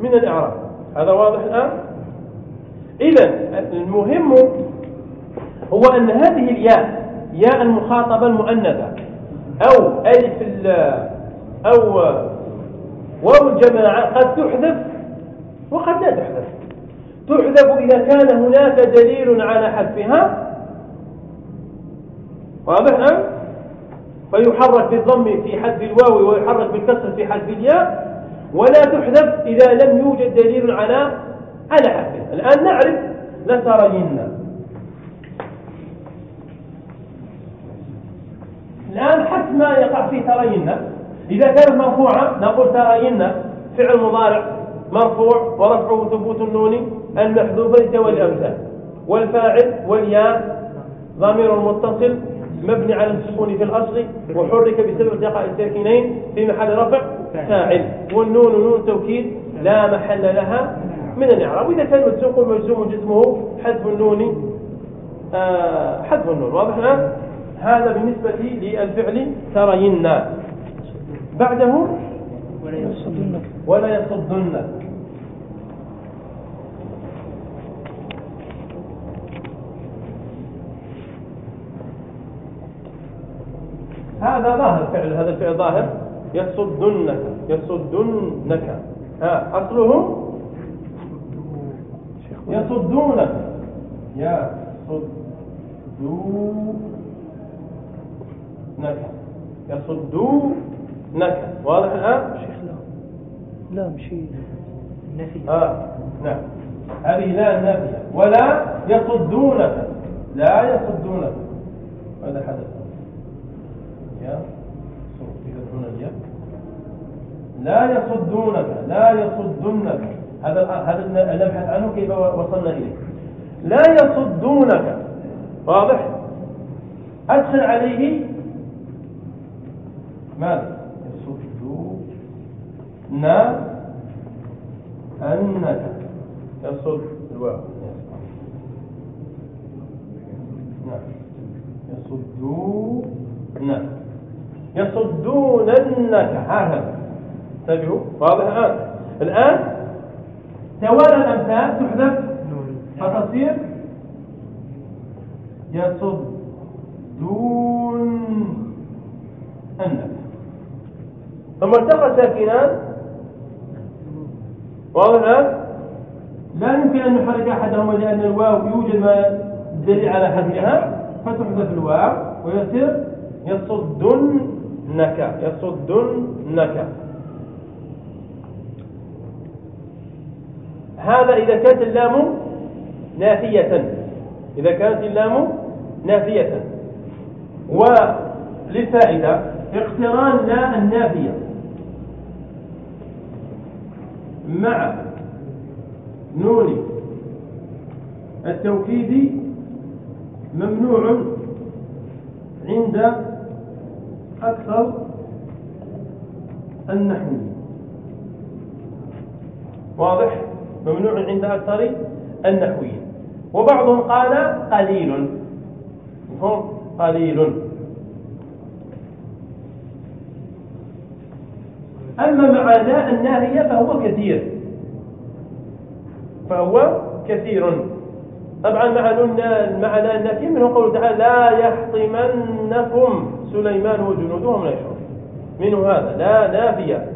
من الإعراب. هذا واضح الآن؟ إذا المهم هو أن هذه الياء ياء المخاطبة المؤنثة أو ألف أو واو الجماعة قد تحذف وقد لا تحذف. وتحذف إذا كان هناك دليل على حذفها. واضح أم؟ فيحرك بالضم في حذف الواو ويحرك بالكسر في حذف الياء. ولا تحذف إذا لم يوجد دليل على على حذفها الآن نعرف لترين الآن حسب ما يقع في ترين إذا كانت مرفوعة نقول ترين فعل مضارع مرفوع ورفعه ثبوت النون المحذوفة لتوالي الأمثال والفاعل والياء ضمير متصل مبني على السكون في الأصل وحرك بسبب التقاء الساكنين في محل رفع فاعل. والنون نون توكيد لا محل لها من الإعراب. وإذا كان مجزوم مجزوم جسمه حذف النون آه حذف النون واضح الآن هذا بالنسبة للفعل ترين. بعده ولا يصدنك ولا يصدنك هذا ظاهر فعل هذا الفعل ظاهر. يصدنك يصدنك. ها أصله؟ يصدونك. يصدونك. يصدونك. واضح الآن؟ شيخ لا. لا مشي نفي. آه نعم. هذه لا النافية ولا يصدونك. لا يصدونك. هذا حدث. لا يصدونك لا يصدنك هذا هذا نبحث عنه كيف وصلنا إليه. لا يصدونك. واضح؟ ادخل عليه. ماذا؟ يصدون أنك. يصد الواو. نعم. يصدون يصدوننك هكذا انتبهوا واضح الآن. الآن توالى الأمثال تحذف. فتصير يصدوننك. ثم التقى ساكنان واضح الآن. لا يمكن أن نحرك أحدهما لأن الواو يوجد ما دليل على حذفها فتحذف الواو ويصير يصدنك يصدنك هذا إذا كانت اللام نافية. إذا كانت اللام نافية. وللفائدة اقتران لا النافية. مع نون التوكيد ممنوع عند أكثر النحويين. واضح؟ ممنوع عند أكثر النحويين. وبعضهم قال قليل. هم قليل. أما مع لا الناهية فهو كثير. فهو كثير. طبعا مع مع لا النفي منه قوله تعالى لا يحطمنكم سليمان وجنوده لا يشعرون. منه هذا. لا نافية.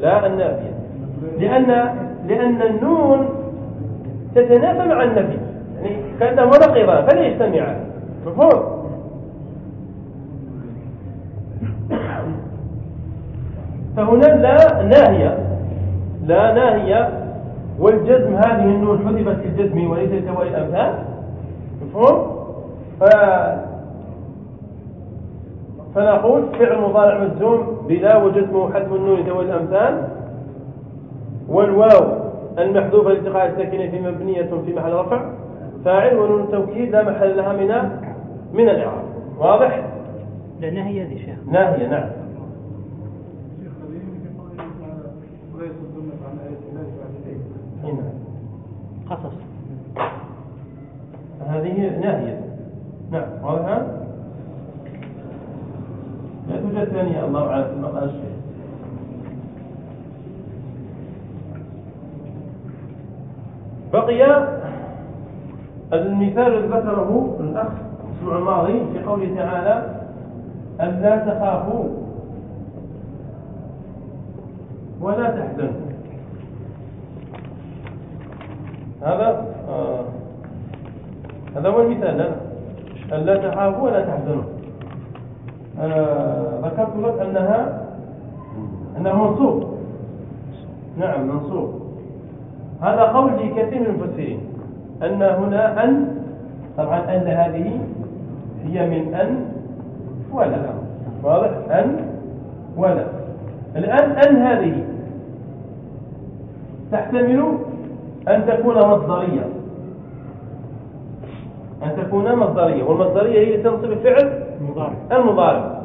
لا النافية. لأن لأن النون تتنافى مع النفي يعني كأنهما نقضان فلا يجتمعان. مفهوم؟ فهنا لا ناهية. لا ناهية والجزم هذه النون حذفت الجزم وليس لتوالي الأمثال؟ مفهوم؟ فنقول فعل مضارع مجزوم بلا وجزمه حذف النون ذوي الأمثال. والواو المحذوفة لالتقاء الساكنين في مبنية في محل رفع. فاعل ونون التوكيد لا محل لها من من الإعراب. واضح؟ لا ناهيه ذي ناهية نعم قصص هذه ناهيه نعم واضح لا توجد ثانية الله أعلم المقال الشيء بقي المثال الذي ذكره الأخ الأسبوع الماضي في قوله تعالى ألا تخافوا ولا تحزنوا. هذا آه هذا هو المثال لا ألا تخافوا ولا تحزنوا. ذكرت لك أنها أنه منصوب. نعم منصوب. هذا قول لكثير من المفسرين. أن هنا أن طبعا أن هذه هي من أن ولا. واضح؟ أن ولا. الآن أن هذه تحتمل أن تكون مصدرية. أن تكون مصدرية والمصدرية هي تنصب الفعل المضارع.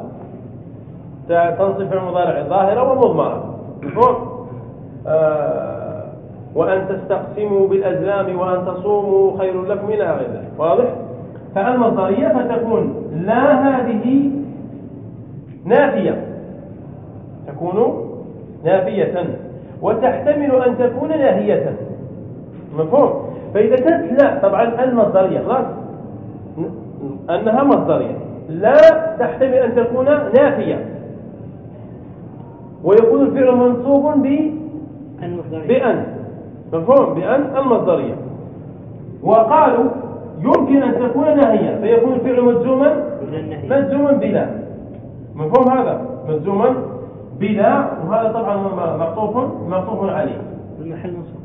تنصب الفعل المضارع الظاهرة والمضمرة آه وأن تستقسموا بالأزلام وأن تصوموا خير لكم إلى غير ذلك واضح؟ فالمصدرية فتكون لا هذه نافية. تكون نافية. وتحتمل أن تكون ناهية. مفهوم؟ فإذا كانت لا طبعا المصدرية خلاص. أنها مصدرية. لا تحتمل أن تكون نافية. ويكون الفعل منصوب ب بأن. مفهوم؟ بأن المصدرية. وقالوا يمكن أن تكون ناهية. فيكون الفعل مجزوما مجزوما بلا. مفهوم هذا؟ مجزوما بلا. وهذا طبعا معطوف معطوف عليه. المحل منصوب.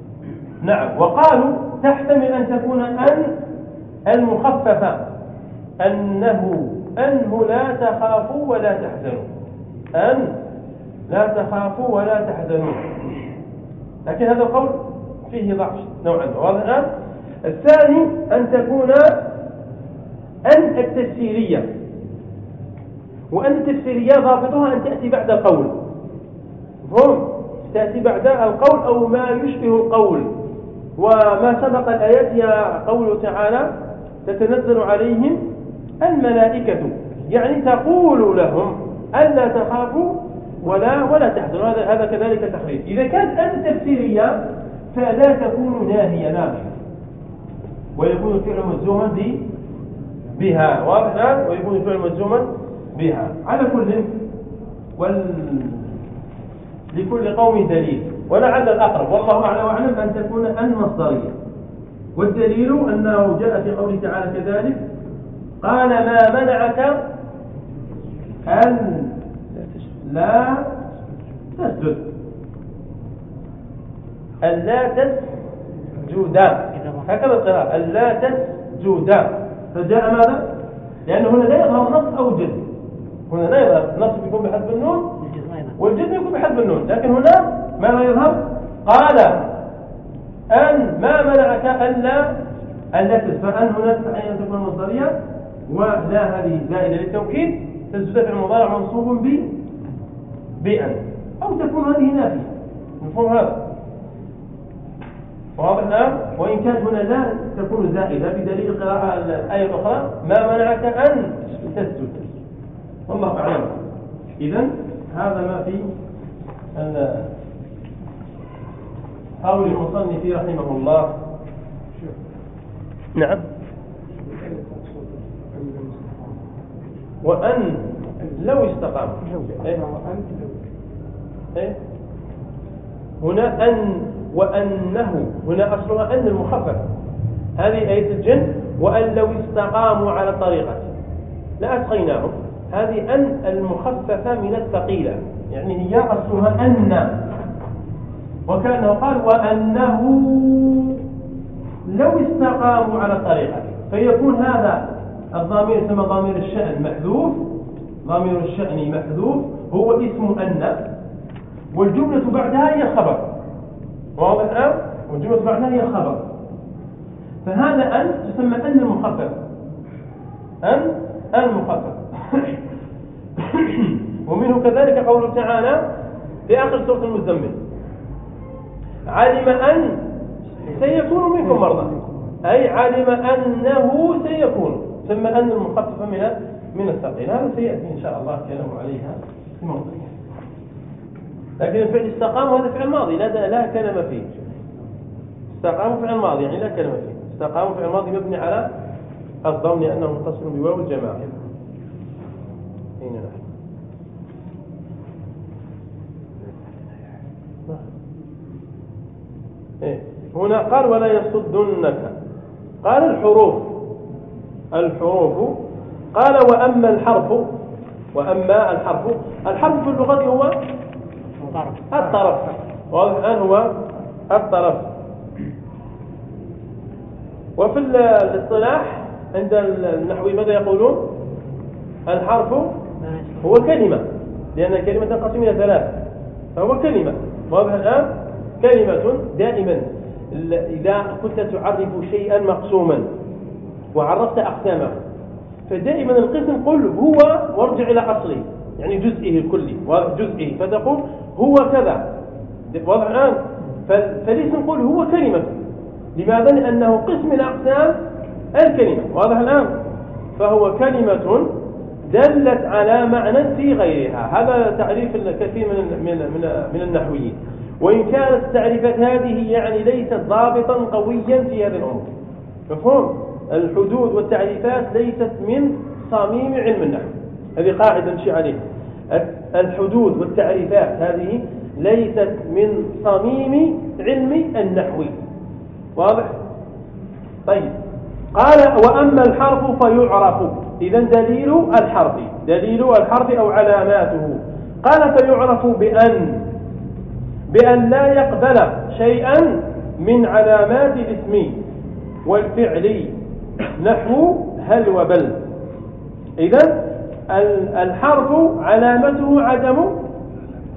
نعم. وقالوا تحتمل أن تكون أن المخففة. أنه أنه لا تخافوا ولا تحزنوا. أن لا تخافوا ولا تحزنوا. لكن هذا القول فيه ضعف نوعا. ما واضح الآن؟ الثاني أن تكون أن التفسيرية وأن التفسيرية ضابطها أن تأتي بعد القول. هم تأتي بعد القول أو ما يشبه القول. وما سبق الآيات هي قوله تعالى تتنزل عليهم الملائكة يعني تقول لهم ألا تخافوا ولا ولا تحزنوا. هذا هذا كذلك تخريج. إذا كانت أنت تفسيرية فلا تكون ناهية ناهية. ويكون الفعل مجزوما بها. واضح الآن؟ ويكون الفعل مجزوما بها. على كل وال لكل قوم دليل. ولعل الأقرب. والله أعلم وأعلم أن تكون أن مصدرية والدليل أنه جاء في قوله تعالى كذلك قال ما منعك أن لا تسجد؟ أن لا تسجدا هكذا القراءة. أن لا تسجدا فجاء ماذا؟ لأنه هنا لا يظهر نص أو جد هنا لا يظهر نص يكون بحذف النون والجد يكون بحذف النون. لكن هنا ماذا يظهر؟ قال أن ما منعك ألا ألا فأن هنا تستحي أن تكون مصدرية. ولا هذه زائدة للتوكيد تسجد في المضارع منصوب ب بأن. أو تكون هذه نافية. مفهوم هذا؟ واضح الآن؟ وإن كانت هنا لا تكون زائدة بدليل قراءة الآية الأخرى. ما منعك أن تسجد والله أعلم. إذا هذا ما في قول المصنف رحمه الله. نعم. وأن لو استقام. إيه؟ إيه؟ هنا أن وأنه هنا أصلها أن المخفف. هذه آية الجن وأن لو استقاموا على الطريقة لأسقيناهم هذه أن المخففة من الثقيلة. يعني هي أصلها أن. وكأنه قال وأنه لو استقاموا على الطريقة فيكون هذا الضمير ثم ضمير الشأن محذوف. ضمير الشأن محذوف. هو اسم أن. والجملة بعدها هي الخبر واضح الآن؟ والجملة بعدها هي الخبر فهذا أن تسمى أن المخفف أن المخفف ومنه كذلك قوله تعالى في آخر سورة المزمل. علم أن سيكون منكم مرضى. أي علم أنه سيكون. ثم أن المخففة من من الثقيل هذا سيأتي إن شاء الله كلام عليها في موضوعها لكن الفعل استقام هذا فعل ماضي. لا لا كلام فيه. استقام فعل ماضي يعني لا كلام فيه. استقام فعل ماضي مبني على الضم لأنه متصل بواو الجماعة أين هنا قال ولا يصدنك. قال الحروف. الحروف. قال وأما الحرف وأما الحرف الحرف في اللغة هو الطرف. واضح؟ الآن هو الطرف. وفي الاصطلاح عند النحوي ماذا يقولون؟ الحرف هو كلمة لأن الكلمة تنقسم إلى ثلاث فهو كلمة. واضح الآن؟ كلمة دائما. إذا كنت تعرف شيئا مقسوما. وعرفت أقسامه. فدائما القسم قل هو وارجع إلى أصله. يعني جزئه الكلي جزئه فتقول هو كذا. واضح الآن؟ فالاسم قل هو كلمة. لماذا؟ لأنه قسم الأقسام الكلمة. واضح الآن؟ فهو كلمة دلت على معنى في غيرها. هذا تعريف الكثير من من من, من النحويين. وإن كانت التعريفات هذه يعني ليست ضابطا قويا في هذه الأمور مفهوم؟ الحدود والتعريفات ليست من صميم علم النحو. هذه قاعدة نمشي عليها. الحدود والتعريفات هذه ليست من صميم علم النحو. واضح؟ طيب. قال وأما الحرف فيعرف. إذا دليل الحرف. دليل الحرف أو علاماته. قال فيعرف بأن. بأن لا يقبل شيئا من علامات الاسم والفعل. نحو هل وبل. إذا الحرف علامته عدم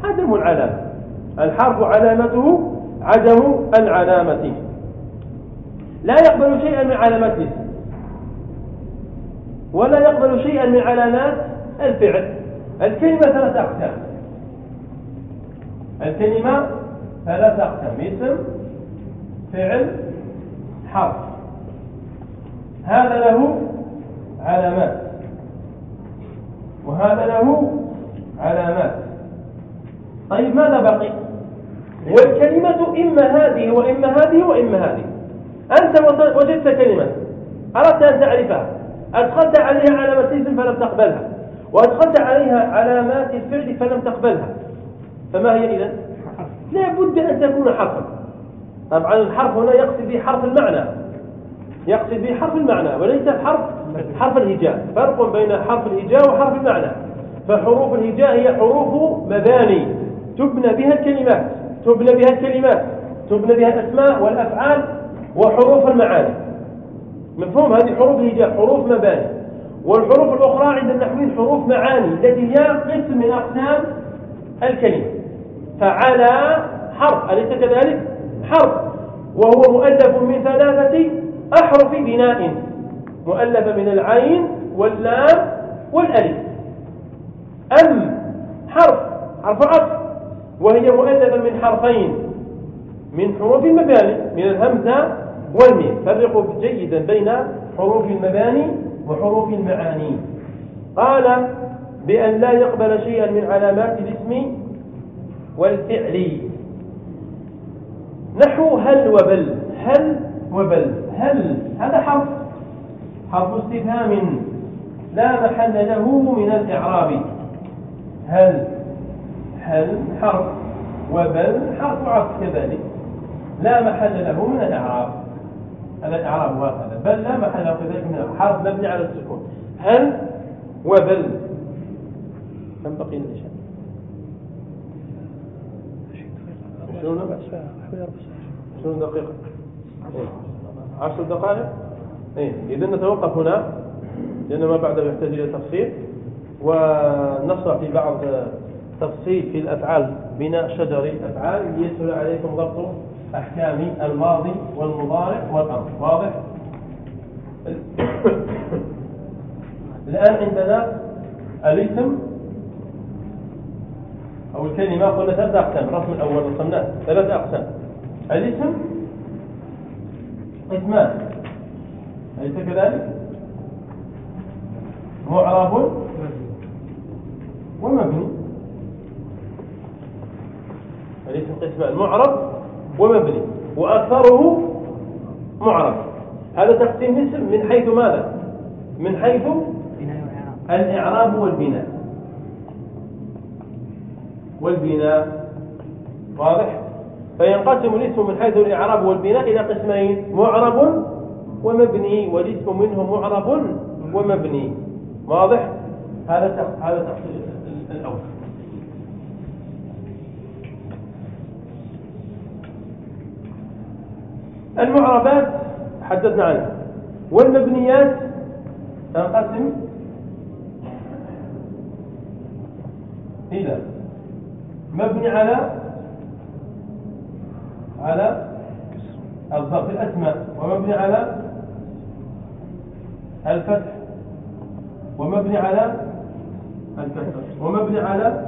عدم العلامة. الحرف علامته عدم العلامة. لا يقبل شيئا من علامات الاسم ولا يقبل شيئا من علامات الفعل. الكلمة ثلاث أقسام. الكلمة ثلاث أقسام. اسم فعل حرف. هذا له علامات. وهذا له علامات. طيب ماذا بقي والكلمة إما هذه وإما هذه وإما هذه. أنت وجدت كلمة. أردت أن تعرفها. أدخلت عليها علامة الاسم فلم تقبلها. وأدخلت عليها علامات الفعل فلم تقبلها. فما هي إذا لا بد أن تكون حرفا. طبعا الحرف هنا يقصد به حرف المعنى. يقصد به حرف المعنى وليس الحرف حرف الهجاء. فرق بين حرف الهجاء وحرف المعنى. فحروف الهجاء هي حروف مباني. تبنى بها الكلمات تبنى بها الكلمات تبنى بها الأسماء والأفعال وحروف المعاني. مفهوم هذه حروف الهجاء حروف مباني. والحروف الأخرى عند النحويين حروف معاني التي هي قسم من أقسام الكلمة. فعلى حرف أليس كذلك؟ حرف. وهو مؤلف من ثلاثة أحرف بناء مؤلف من العين واللام والألف. أم حرف حرف عطف وهي مؤلفة من حرفين من حروف المباني من الهمزة والميم. فرقوا جيدا بين حروف المباني وحروف المعاني. قال بأن لا يقبل شيئا من علامات الاسم والفعل. نحو هل وبل هل وبل. هل هذا حرف؟ حرف استفهام. لا محل له من الإعراب. هل هل حرف وبل حرف عطف كذلك. لا محل له من الإعراب. هذا الإعراب هكذا بل لا محل له كذلك من حرف مبني على السكون. هل وبل. كم بقي الإشاء شنو دقيقة. عشر دقائق. إيه. إذا نتوقف هنا لأن ما بعده يحتاج إلى تفصيل. ونشرح في بعض تفصيل في الأفعال. بناء شجر الأفعال يسهل عليكم ضبط أحكام الماضي والمضارع والأمر. واضح؟ الآن عندنا الاسم أو الكلمة. قلنا ثلاثة أقسام. الرسم الأول رسمناه. ثلاثة أقسام. الاسم قسمان أليس كذلك؟ معرب ومبني. الاسم قسمان معرب ومبني؟ وأكثره معرب. هذا تقسيم اسم من حيث ماذا؟ من حيث الإعراب والبناء. والبناء واضح؟ فينقسم الاسم من حيث الإعراب والبناء إلى قسمين معرب ومبني والاسم منه معرب ومبني. واضح؟ هذا هذا تفصيل الأول. المعربات حدثنا عنها والمبنيات تنقسم إلى مبني على على ومبني على الفتح ومبني على الكسر ومبني على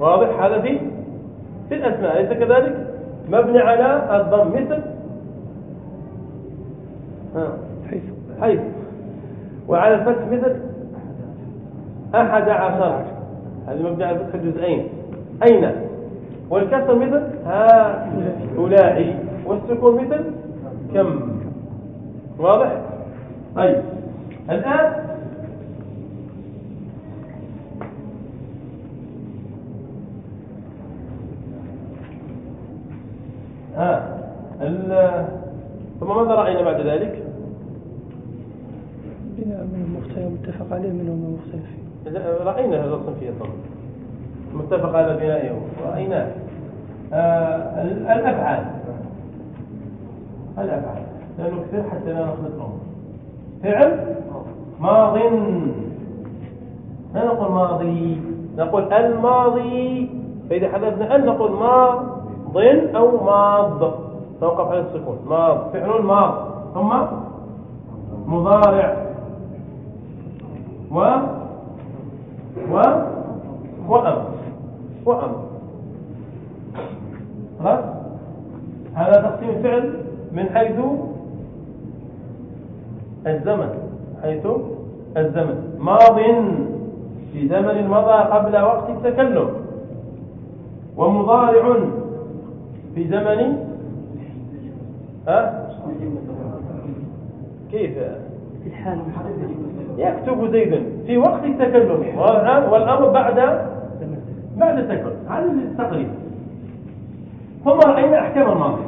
واضح؟ هذا في في الأسماء أليس كذلك؟ مبني على الضم مثل؟ حيث. حيث. وعلى الفتح مثل أحد عشر. هذه مبني على الفتح جزئين. أين؟ والكسر مثل ها. أولئي والسكون مثل كم؟ واضح؟ طيب. الآن ها ثم ماذا رأينا بعد ذلك؟ بناء منهم مختلف متفق عليه منهم مختلف رأينا هذا الصنفية متفق على بنائه رأيناه. آه الأفعال. الأفعال. لأنه كثير حتى لا نخلطهم فعل ماض. لا نقول ماضي. نقول الماضي. فإذا حذفنا أن نقول ماض أو ماض. توقف على السكون. ماض. فعل ماض. ثم مضارع. و و وأمر وأمر هذا تقسيم الفعل من حيث الزمن حيث الزمن. ماض في زمن مضى قبل وقت التكلم ومضارع في زمن ها؟ كيف؟ يكتب زيد في وقت التكلم والأمر بعد بعد التكلم هذا التقريب. ثم رأينا أحكام الماضي.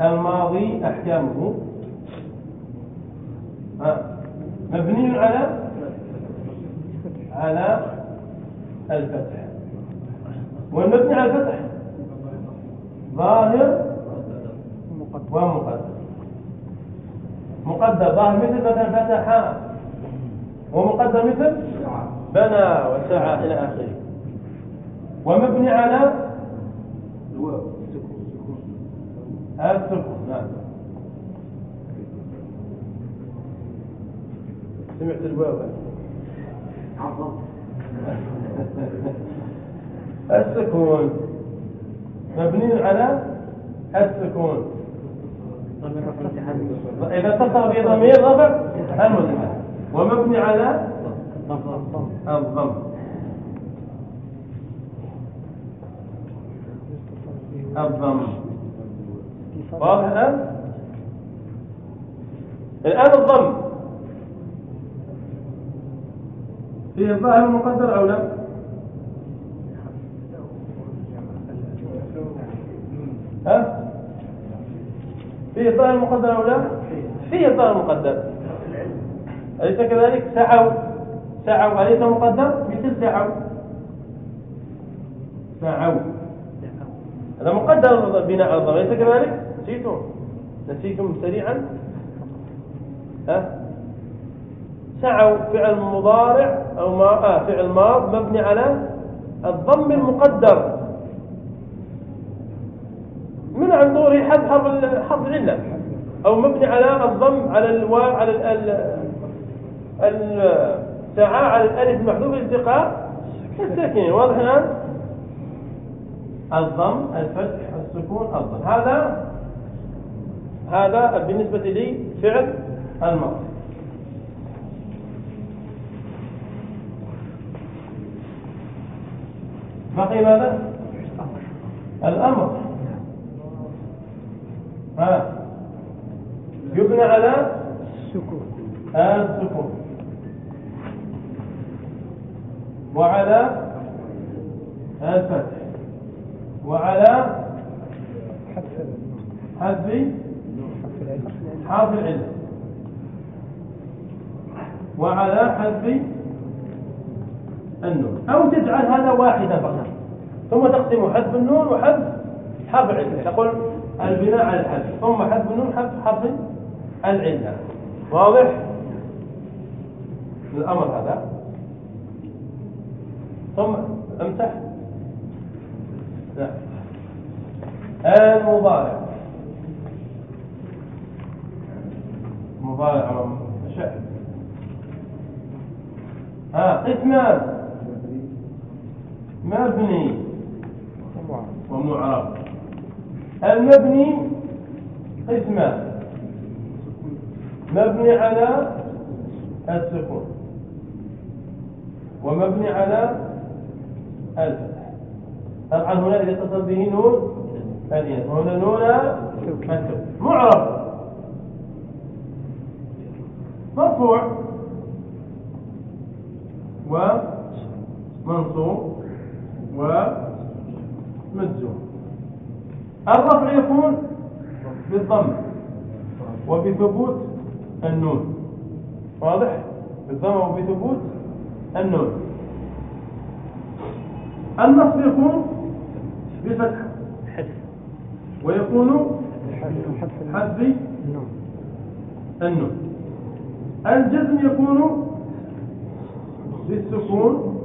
الماضي أحكامه. مبني على؟ على الفتح. والمبني على الفتح. ظاهر ومقدر مقدر ظاهر مثل مثلا فتح ومقدر مثل؟ بنى وسعى إلى آخره. ومبني على السكون نعم. سمعت الواو السكون. مبني على السكون. إذا اتصل بضمير رفع المزمع ومبني على الضم. الضم. واضح الآن؟ الآن الضم. فيه الظاهر المقدر أو لا؟ ها؟ فيه الظاهر المقدر أو لا؟ فيه الظاهر المقدر أليس كذلك؟ سعوا سعوا أليس مقدر؟ مثل سعوا سعوا هذا مقدر بناء الضم أليس كذلك؟ نسيتم. نسيتم سريعا. ها؟ سعوا فعل مضارع أو ما آه فعل ماض مبني على الضم المقدر. من عن ظهوره حذف حرف حرف العلة. أو مبني على الضم على الواو على ال الساعة على الألف المحذوف الالتقاء. الساكنين. واضح الآن؟ الضم الفتح السكون الضم. هذا هذا بالنسبة لي فعل الماضي بقي ماذا؟ الأمر. ها. يبنى على السكون. السكون. وعلى الفتح. وعلى حذف حرف العلة وعلى حذف النون. أو تجعل هذا واحدا فقط. ثم تقسم حذف النون وحذف حرف العلة تقول البناء على الحذف. ثم حذف النون حذف حرف العلة واضح؟ الأمر هذا. ثم امسح. المضارع مضارع شعر ها قسمان مبني. ومعرب المبني قسمان مبني على السكون. ومبني على الفتح طبعا هنا إذا اتصل به نون. الإناث وهنا نون. معرب مرفوع. ومنصوب ومجزوم الرفع يكون بالضم وبثبوت النون. واضح؟ بالضم وبثبوت النون. النصب يكون بالفتح ويكون حذف. النون. الجزم يكون بالسكون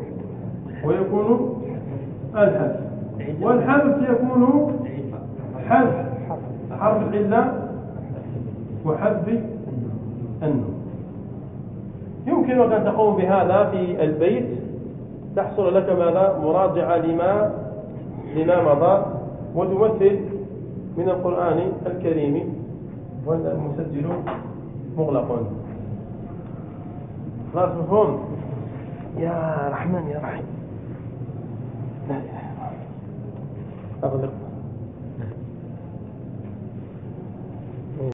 ويكون الحذف. والحذف يكون حذف. حرف العلة وحذف النون. يمكنك أن تقوم بهذا في البيت. تحصل لك ماذا؟ مراجعة لما لما مضى وتمثل من القرآن الكريم والمسجل مغلق. خلاص مفهوم؟ يا رحمن يا رحيم. لا أغلق